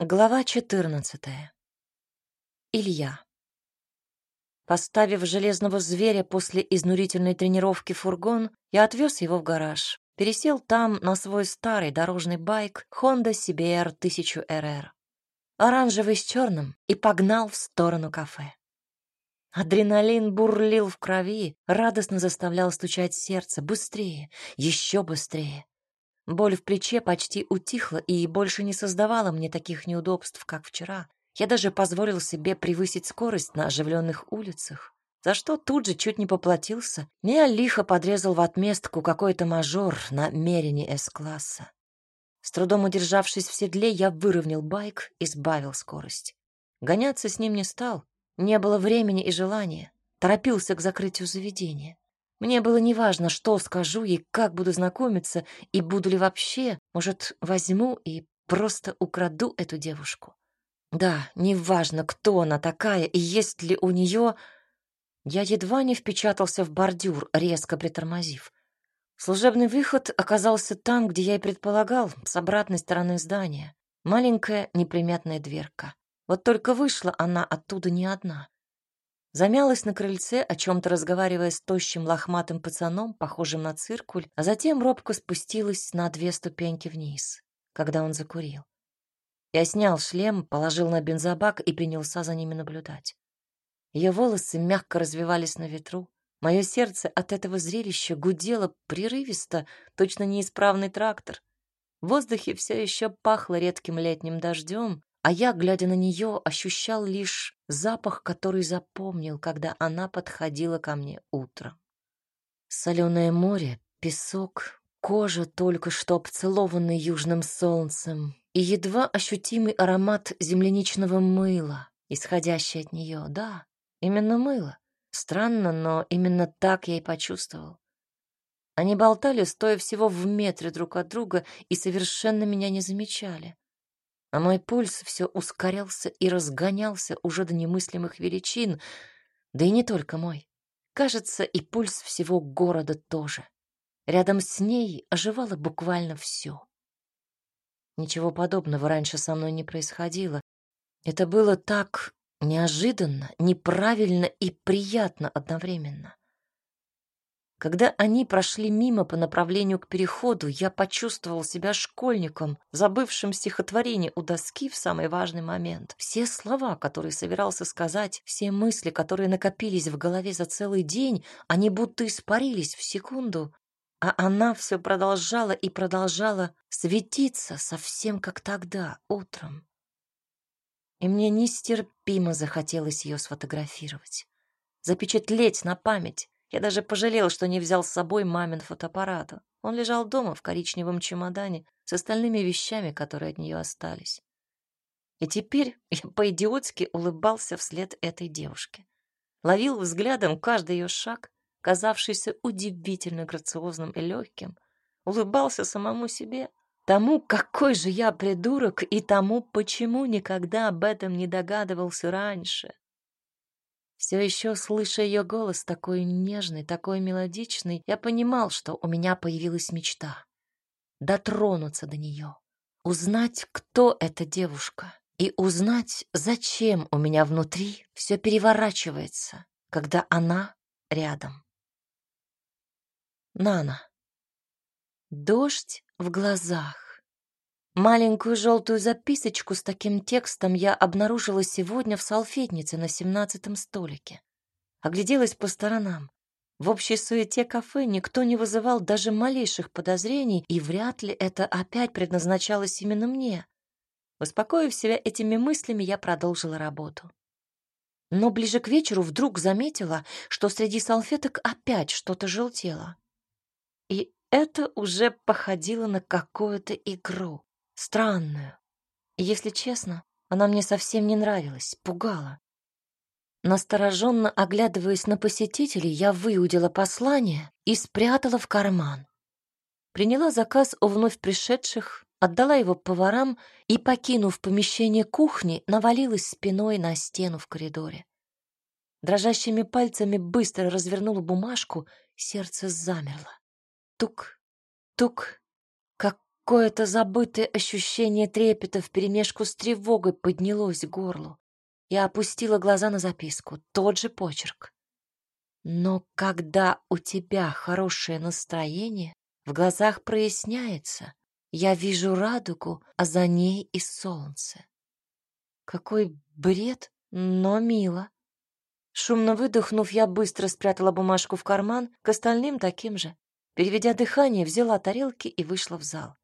Глава 14. Илья. Поставив железного зверя после изнурительной тренировки фургон, я отвез его в гараж. Пересел там на свой старый дорожный байк Honda CBR 1000 RR. Оранжевый с черным и погнал в сторону кафе. Адреналин бурлил в крови, радостно заставлял стучать сердце быстрее, еще быстрее. Боль в плече почти утихла и больше не создавала мне таких неудобств, как вчера. Я даже позволил себе превысить скорость на оживленных улицах, за что тут же чуть не поплатился. Меня лихо подрезал в отместку какой-то мажор на мерине С-класса. С трудом удержавшись в седле, я выровнял байк и сбавил скорость. Гоняться с ним не стал, не было времени и желания. Торопился к закрытию заведения. Мне было неважно, что скажу ей, как буду знакомиться и буду ли вообще. Может, возьму и просто украду эту девушку. Да, неважно, кто она такая и есть ли у нее... Я едва не впечатался в бордюр, резко притормозив. Служебный выход оказался там, где я и предполагал, с обратной стороны здания. Маленькая неприметная дверка. Вот только вышла она оттуда не одна. Замялась на крыльце, о чем-то разговаривая с тощим лохматым пацаном, похожим на циркуль, а затем робко спустилась на две ступеньки вниз, когда он закурил. Я снял шлем, положил на бензобак и принялся за ними наблюдать. Ее волосы мягко развивались на ветру. Мое сердце от этого зрелища гудело прерывисто, точно неисправный трактор. В воздухе все еще пахло редким летним дождем, а я, глядя на нее, ощущал лишь запах, который запомнил, когда она подходила ко мне утром. Соленое море, песок, кожа, только что обцелованная южным солнцем, и едва ощутимый аромат земляничного мыла, исходящий от нее. Да, именно мыло. Странно, но именно так я и почувствовал. Они болтали, стоя всего в метре друг от друга, и совершенно меня не замечали а мой пульс все ускорялся и разгонялся уже до немыслимых величин, да и не только мой. Кажется, и пульс всего города тоже. Рядом с ней оживало буквально все. Ничего подобного раньше со мной не происходило. Это было так неожиданно, неправильно и приятно одновременно. Когда они прошли мимо по направлению к переходу, я почувствовал себя школьником, забывшим стихотворение у доски в самый важный момент. Все слова, которые собирался сказать, все мысли, которые накопились в голове за целый день, они будто испарились в секунду. А она все продолжала и продолжала светиться совсем как тогда, утром. И мне нестерпимо захотелось ее сфотографировать, запечатлеть на память, я даже пожалел, что не взял с собой мамин фотоаппарат. Он лежал дома в коричневом чемодане с остальными вещами, которые от нее остались. И теперь я по-идиотски улыбался вслед этой девушке. Ловил взглядом каждый ее шаг, казавшийся удивительно грациозным и легким. Улыбался самому себе, тому, какой же я придурок, и тому, почему никогда об этом не догадывался раньше. Все еще слыша ее голос, такой нежный, такой мелодичный, я понимал, что у меня появилась мечта. Дотронуться до нее, узнать, кто эта девушка, и узнать, зачем у меня внутри все переворачивается, когда она рядом. Нана. Дождь в глазах. Маленькую желтую записочку с таким текстом я обнаружила сегодня в салфетнице на семнадцатом столике. Огляделась по сторонам. В общей суете кафе никто не вызывал даже малейших подозрений, и вряд ли это опять предназначалось именно мне. Успокоив себя этими мыслями, я продолжила работу. Но ближе к вечеру вдруг заметила, что среди салфеток опять что-то желтело. И это уже походило на какую-то игру. Странную. И, если честно, она мне совсем не нравилась, пугала. Настороженно оглядываясь на посетителей, я выудила послание и спрятала в карман. Приняла заказ у вновь пришедших, отдала его поварам и, покинув помещение кухни, навалилась спиной на стену в коридоре. Дрожащими пальцами быстро развернула бумажку, сердце замерло. Тук, тук, Какое-то забытое ощущение трепета вперемешку с тревогой поднялось к горлу. Я опустила глаза на записку, тот же почерк. Но когда у тебя хорошее настроение, в глазах проясняется. Я вижу радугу, а за ней и солнце. Какой бред, но мило. Шумно выдохнув, я быстро спрятала бумажку в карман, к остальным таким же. Переведя дыхание, взяла тарелки и вышла в зал.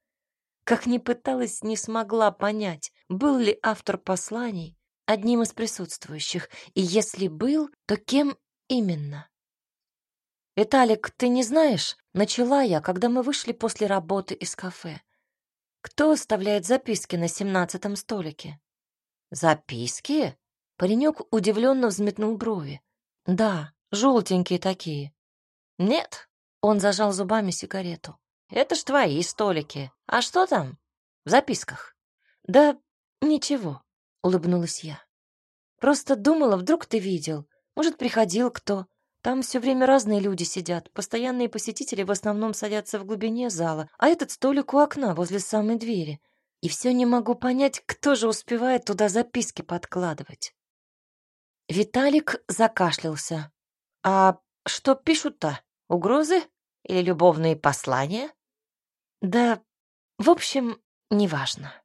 Как ни пыталась, не смогла понять, был ли автор посланий одним из присутствующих, и если был, то кем именно. «Виталик, ты не знаешь?» — начала я, когда мы вышли после работы из кафе. «Кто оставляет записки на семнадцатом столике?» «Записки?» Паренек удивленно взметнул брови. «Да, желтенькие такие». «Нет», — он зажал зубами сигарету. «Это ж твои столики. А что там? В записках?» «Да ничего», — улыбнулась я. «Просто думала, вдруг ты видел. Может, приходил кто. Там все время разные люди сидят. Постоянные посетители в основном садятся в глубине зала, а этот столик у окна возле самой двери. И все не могу понять, кто же успевает туда записки подкладывать. Виталик закашлялся. «А что пишут-то? Угрозы? Или любовные послания?» «Да, в общем, неважно».